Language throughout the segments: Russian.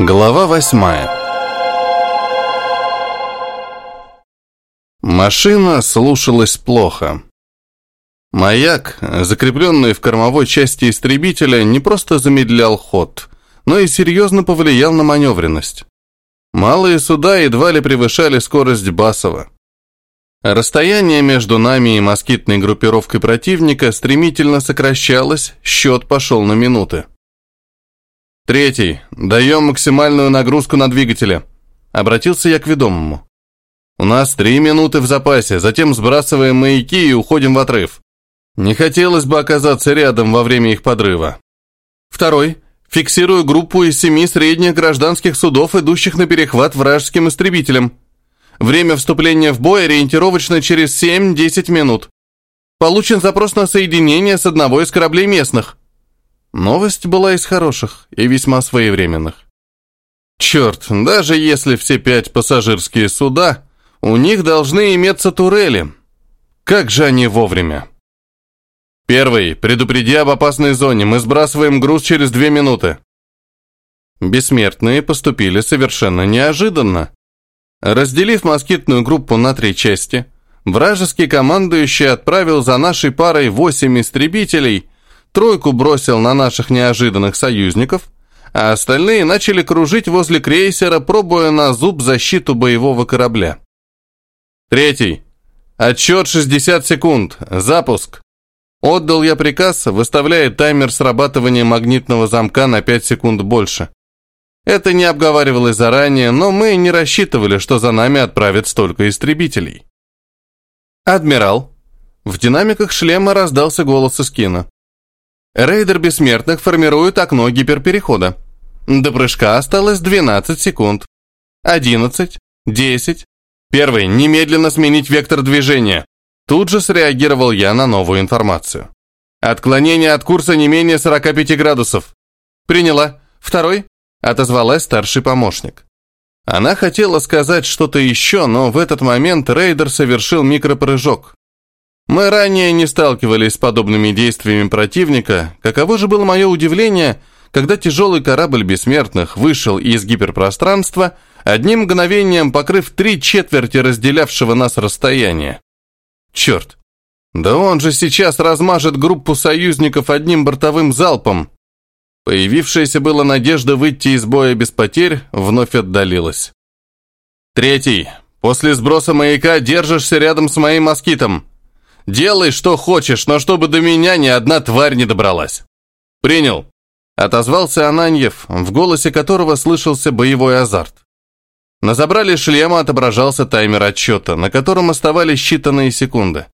Глава восьмая Машина слушалась плохо. Маяк, закрепленный в кормовой части истребителя, не просто замедлял ход, но и серьезно повлиял на маневренность. Малые суда едва ли превышали скорость Басова. Расстояние между нами и москитной группировкой противника стремительно сокращалось, счет пошел на минуты. Третий. Даем максимальную нагрузку на двигателе. Обратился я к ведомому. У нас три минуты в запасе, затем сбрасываем маяки и уходим в отрыв. Не хотелось бы оказаться рядом во время их подрыва. Второй. Фиксирую группу из семи средних гражданских судов, идущих на перехват вражеским истребителям. Время вступления в бой ориентировочно через 7-10 минут. Получен запрос на соединение с одного из кораблей местных. Новость была из хороших и весьма своевременных. Черт, даже если все пять пассажирские суда, у них должны иметься турели. Как же они вовремя? Первый, предупреди об опасной зоне, мы сбрасываем груз через две минуты. Бессмертные поступили совершенно неожиданно. Разделив москитную группу на три части, вражеский командующий отправил за нашей парой восемь истребителей, тройку бросил на наших неожиданных союзников, а остальные начали кружить возле крейсера, пробуя на зуб защиту боевого корабля. Третий. Отчет 60 секунд. Запуск. Отдал я приказ, выставляя таймер срабатывания магнитного замка на 5 секунд больше. Это не обговаривалось заранее, но мы не рассчитывали, что за нами отправят столько истребителей. «Адмирал!» В динамиках шлема раздался голос из кино. Рейдер бессмертных формирует окно гиперперехода. До прыжка осталось 12 секунд. 11, 10. Первый, немедленно сменить вектор движения. Тут же среагировал я на новую информацию. Отклонение от курса не менее 45 градусов. Приняла. Второй, отозвалась старший помощник. Она хотела сказать что-то еще, но в этот момент рейдер совершил микропрыжок. Мы ранее не сталкивались с подобными действиями противника, каково же было мое удивление, когда тяжелый корабль бессмертных вышел из гиперпространства, одним мгновением покрыв три четверти разделявшего нас расстояния. Черт! Да он же сейчас размажет группу союзников одним бортовым залпом. Появившаяся была надежда выйти из боя без потерь вновь отдалилась. Третий. После сброса маяка держишься рядом с моим москитом. Делай, что хочешь, но чтобы до меня ни одна тварь не добралась. Принял. Отозвался Ананьев, в голосе которого слышался боевой азарт. На забрале шлема отображался таймер отсчета, на котором оставались считанные секунды.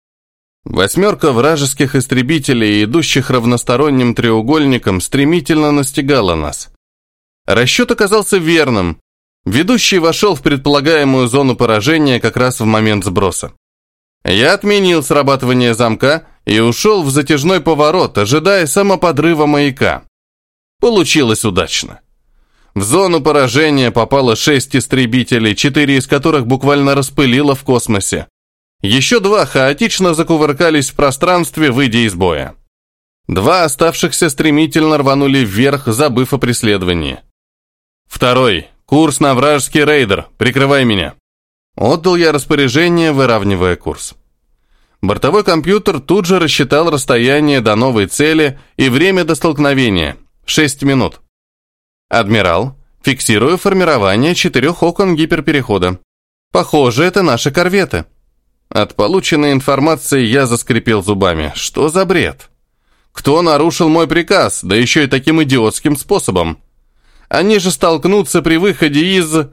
Восьмерка вражеских истребителей, идущих равносторонним треугольником, стремительно настигала нас. Расчет оказался верным. Ведущий вошел в предполагаемую зону поражения как раз в момент сброса. Я отменил срабатывание замка и ушел в затяжной поворот, ожидая самоподрыва маяка. Получилось удачно. В зону поражения попало шесть истребителей, четыре из которых буквально распылило в космосе. Еще два хаотично закувыркались в пространстве, выйдя из боя. Два оставшихся стремительно рванули вверх, забыв о преследовании. Второй. Курс на вражеский рейдер. Прикрывай меня. Отдал я распоряжение, выравнивая курс. Бортовой компьютер тут же рассчитал расстояние до новой цели и время до столкновения. 6 минут. Адмирал, фиксирую формирование четырех окон гиперперехода. Похоже, это наши корветы. От полученной информации я заскрипел зубами. Что за бред? Кто нарушил мой приказ, да еще и таким идиотским способом? Они же столкнутся при выходе из...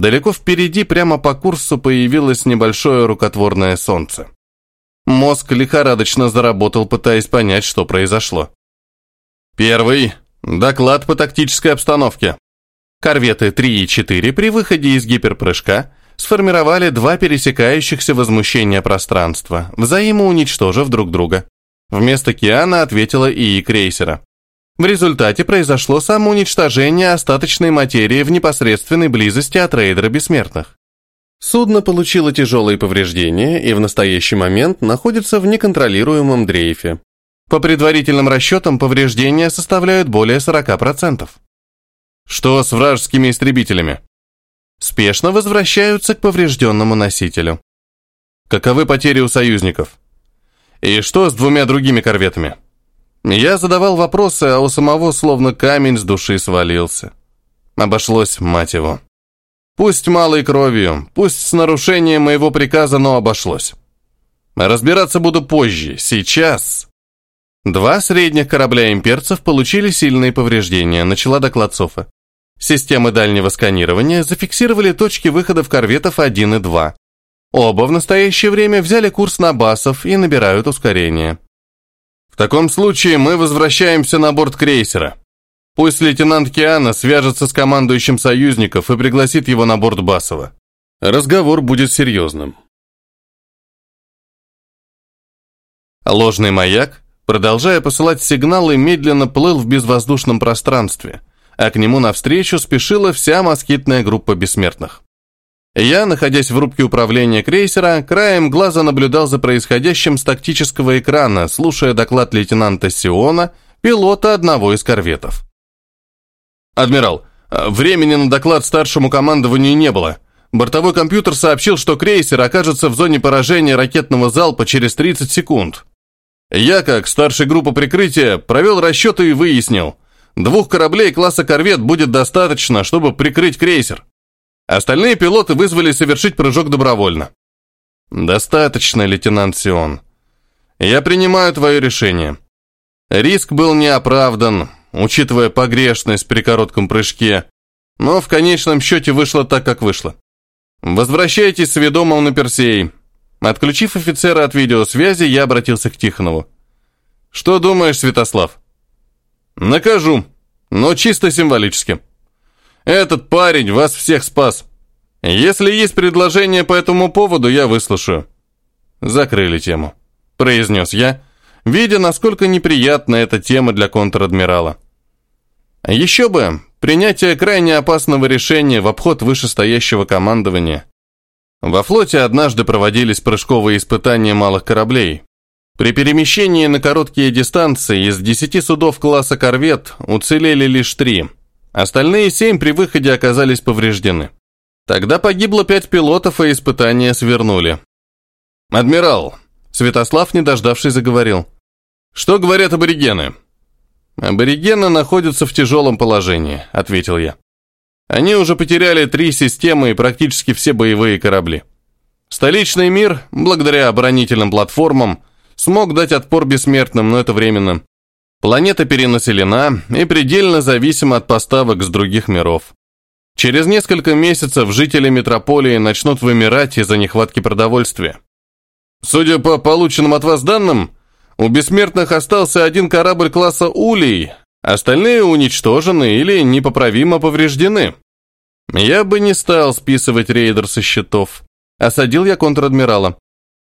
Далеко впереди, прямо по курсу, появилось небольшое рукотворное солнце. Мозг лихорадочно заработал, пытаясь понять, что произошло. Первый. Доклад по тактической обстановке. Корветы 3 и 4 при выходе из гиперпрыжка сформировали два пересекающихся возмущения пространства, взаимоуничтожив друг друга. Вместо Киана ответила ИИ крейсера. В результате произошло самоуничтожение остаточной материи в непосредственной близости от рейдера бессмертных. Судно получило тяжелые повреждения и в настоящий момент находится в неконтролируемом дрейфе. По предварительным расчетам повреждения составляют более 40%. Что с вражескими истребителями? Спешно возвращаются к поврежденному носителю. Каковы потери у союзников? И что с двумя другими корветами? Я задавал вопросы, а у самого словно камень с души свалился. Обошлось, мать его. Пусть малой кровью, пусть с нарушением моего приказа, но обошлось. Разбираться буду позже. Сейчас... Два средних корабля имперцев получили сильные повреждения, начала доклад Софа. Системы дальнего сканирования зафиксировали точки выходов корветов 1 и 2. Оба в настоящее время взяли курс на басов и набирают ускорение. В таком случае мы возвращаемся на борт крейсера. Пусть лейтенант Киана свяжется с командующим союзников и пригласит его на борт Басова. Разговор будет серьезным. Ложный маяк, продолжая посылать сигналы, медленно плыл в безвоздушном пространстве, а к нему навстречу спешила вся москитная группа бессмертных. Я, находясь в рубке управления крейсера, краем глаза наблюдал за происходящим с тактического экрана, слушая доклад лейтенанта Сиона, пилота одного из корветов. «Адмирал, времени на доклад старшему командованию не было. Бортовой компьютер сообщил, что крейсер окажется в зоне поражения ракетного залпа через 30 секунд. Я, как старший группы прикрытия, провел расчеты и выяснил, двух кораблей класса корвет будет достаточно, чтобы прикрыть крейсер. Остальные пилоты вызвали совершить прыжок добровольно. Достаточно, лейтенант Сион. Я принимаю твое решение. Риск был неоправдан, учитывая погрешность при коротком прыжке, но в конечном счете вышло так, как вышло. Возвращайтесь с ведомым на Персей. Отключив офицера от видеосвязи, я обратился к Тихонову. Что думаешь, Святослав? Накажу, но чисто символически. Этот парень вас всех спас. Если есть предложение по этому поводу, я выслушаю. Закрыли тему, произнес я, видя, насколько неприятна эта тема для контр-адмирала. Еще бы, принятие крайне опасного решения в обход вышестоящего командования. Во флоте однажды проводились прыжковые испытания малых кораблей. При перемещении на короткие дистанции из десяти судов класса корвет уцелели лишь три. Остальные семь при выходе оказались повреждены. Тогда погибло пять пилотов, и испытания свернули. «Адмирал», — Святослав, не дождавшись, заговорил. «Что говорят аборигены?» «Аборигены находятся в тяжелом положении», — ответил я. «Они уже потеряли три системы и практически все боевые корабли. Столичный мир, благодаря оборонительным платформам, смог дать отпор бессмертным, но это временно. Планета перенаселена и предельно зависима от поставок с других миров. Через несколько месяцев жители метрополии начнут вымирать из-за нехватки продовольствия. Судя по полученным от вас данным, у бессмертных остался один корабль класса «Улей», остальные уничтожены или непоправимо повреждены. Я бы не стал списывать рейдер со счетов. Осадил я контр-адмирала.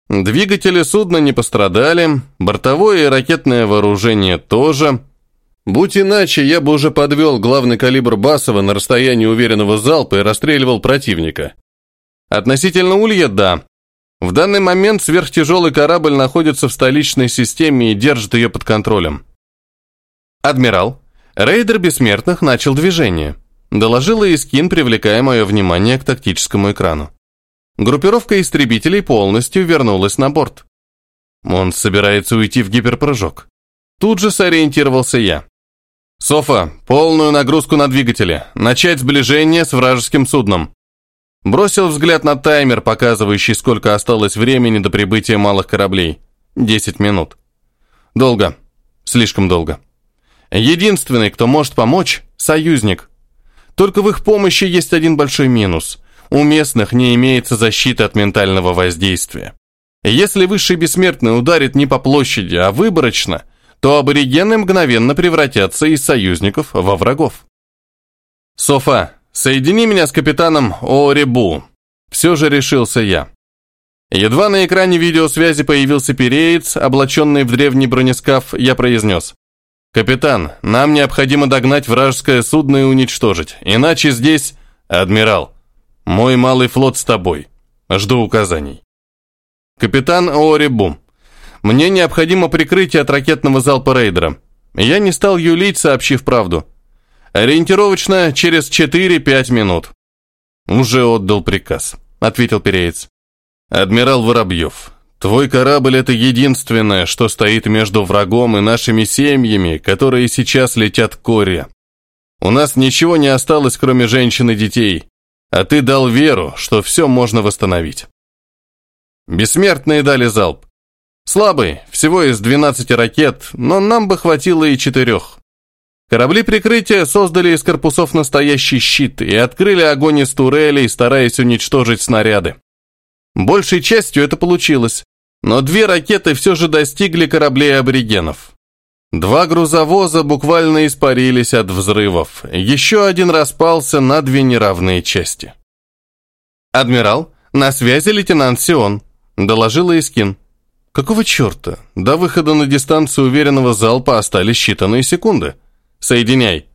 Двигатели судна не пострадали, бортовое и ракетное вооружение тоже. Будь иначе, я бы уже подвел главный калибр Басова на расстоянии уверенного залпа и расстреливал противника. Относительно Улья – да, в данный момент сверхтяжелый корабль находится в столичной системе и держит ее под контролем. Адмирал, рейдер бессмертных начал движение. Доложила Искин, привлекая мое внимание к тактическому экрану. Группировка истребителей полностью вернулась на борт. Он собирается уйти в гиперпрыжок. Тут же сориентировался я. «Софа, полную нагрузку на двигатели. Начать сближение с вражеским судном. Бросил взгляд на таймер, показывающий, сколько осталось времени до прибытия малых кораблей. Десять минут. Долго. Слишком долго. Единственный, кто может помочь – союзник. Только в их помощи есть один большой минус. У местных не имеется защиты от ментального воздействия. Если высший бессмертный ударит не по площади, а выборочно, то аборигены мгновенно превратятся из союзников во врагов. Софа, «Соедини меня с капитаном Оребу». Все же решился я. Едва на экране видеосвязи появился переец, облаченный в древний бронескаф, я произнес. «Капитан, нам необходимо догнать вражеское судно и уничтожить, иначе здесь...» «Адмирал, мой малый флот с тобой. Жду указаний». «Капитан Оребу, мне необходимо прикрытие от ракетного залпа рейдера». Я не стал юлить, сообщив правду. Ориентировочно через 4-5 минут». «Уже отдал приказ», — ответил Переец. «Адмирал Воробьев, твой корабль — это единственное, что стоит между врагом и нашими семьями, которые сейчас летят к Коре. У нас ничего не осталось, кроме женщин и детей, а ты дал веру, что все можно восстановить». Бессмертные дали залп. Слабый, всего из 12 ракет, но нам бы хватило и четырех. Корабли прикрытия создали из корпусов настоящий щит и открыли огонь из турелей, стараясь уничтожить снаряды. Большей частью это получилось, но две ракеты все же достигли кораблей аборигенов. Два грузовоза буквально испарились от взрывов, еще один распался на две неравные части. «Адмирал, на связи лейтенант Сион», — доложила Искин. «Какого черта? До выхода на дистанцию уверенного залпа остались считанные секунды». Соединяй.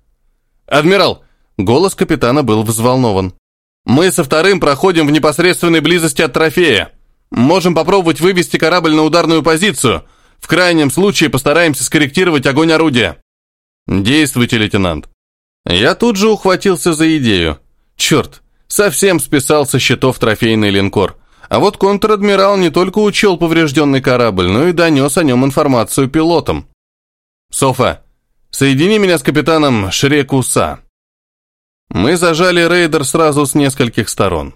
Адмирал, голос капитана был взволнован. Мы со вторым проходим в непосредственной близости от трофея. Можем попробовать вывести корабль на ударную позицию. В крайнем случае постараемся скорректировать огонь орудия. Действуйте, лейтенант. Я тут же ухватился за идею. Черт, совсем списал со счетов трофейный линкор. А вот контр-адмирал не только учел поврежденный корабль, но и донес о нем информацию пилотам. Софа, Соедини меня с капитаном Шрекуса. Мы зажали рейдер сразу с нескольких сторон.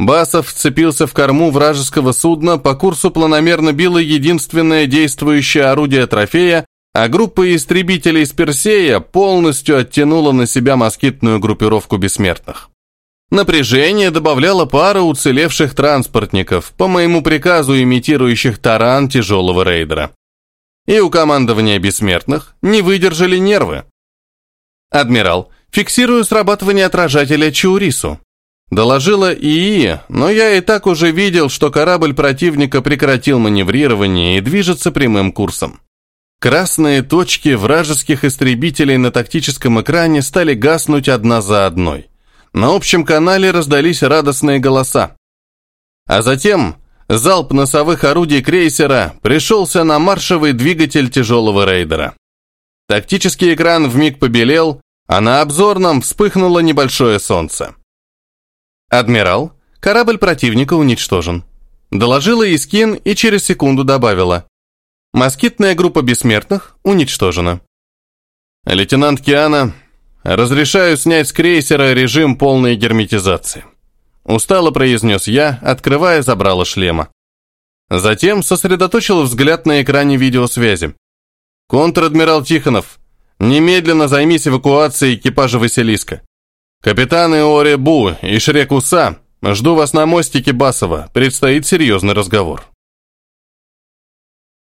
Басов вцепился в корму вражеского судна, по курсу планомерно било единственное действующее орудие трофея, а группа истребителей из Персея полностью оттянула на себя москитную группировку бессмертных. Напряжение добавляла пара уцелевших транспортников, по моему приказу имитирующих таран тяжелого рейдера и у командования бессмертных не выдержали нервы. «Адмирал, фиксирую срабатывание отражателя Чаурису», Доложила ИИ, но я и так уже видел, что корабль противника прекратил маневрирование и движется прямым курсом. Красные точки вражеских истребителей на тактическом экране стали гаснуть одна за одной. На общем канале раздались радостные голоса. А затем залп носовых орудий крейсера пришелся на маршевый двигатель тяжелого рейдера. Тактический экран вмиг побелел, а на обзорном вспыхнуло небольшое солнце. «Адмирал, корабль противника уничтожен», доложила Искин и через секунду добавила. «Москитная группа бессмертных уничтожена». «Лейтенант Киана, разрешаю снять с крейсера режим полной герметизации». Устало произнес я, открывая забрало шлема. Затем сосредоточил взгляд на экране видеосвязи. «Контр-адмирал Тихонов, немедленно займись эвакуацией экипажа Василиска. Капитаны Оре Бу и Шрек Уса, жду вас на мостике Басова, предстоит серьезный разговор».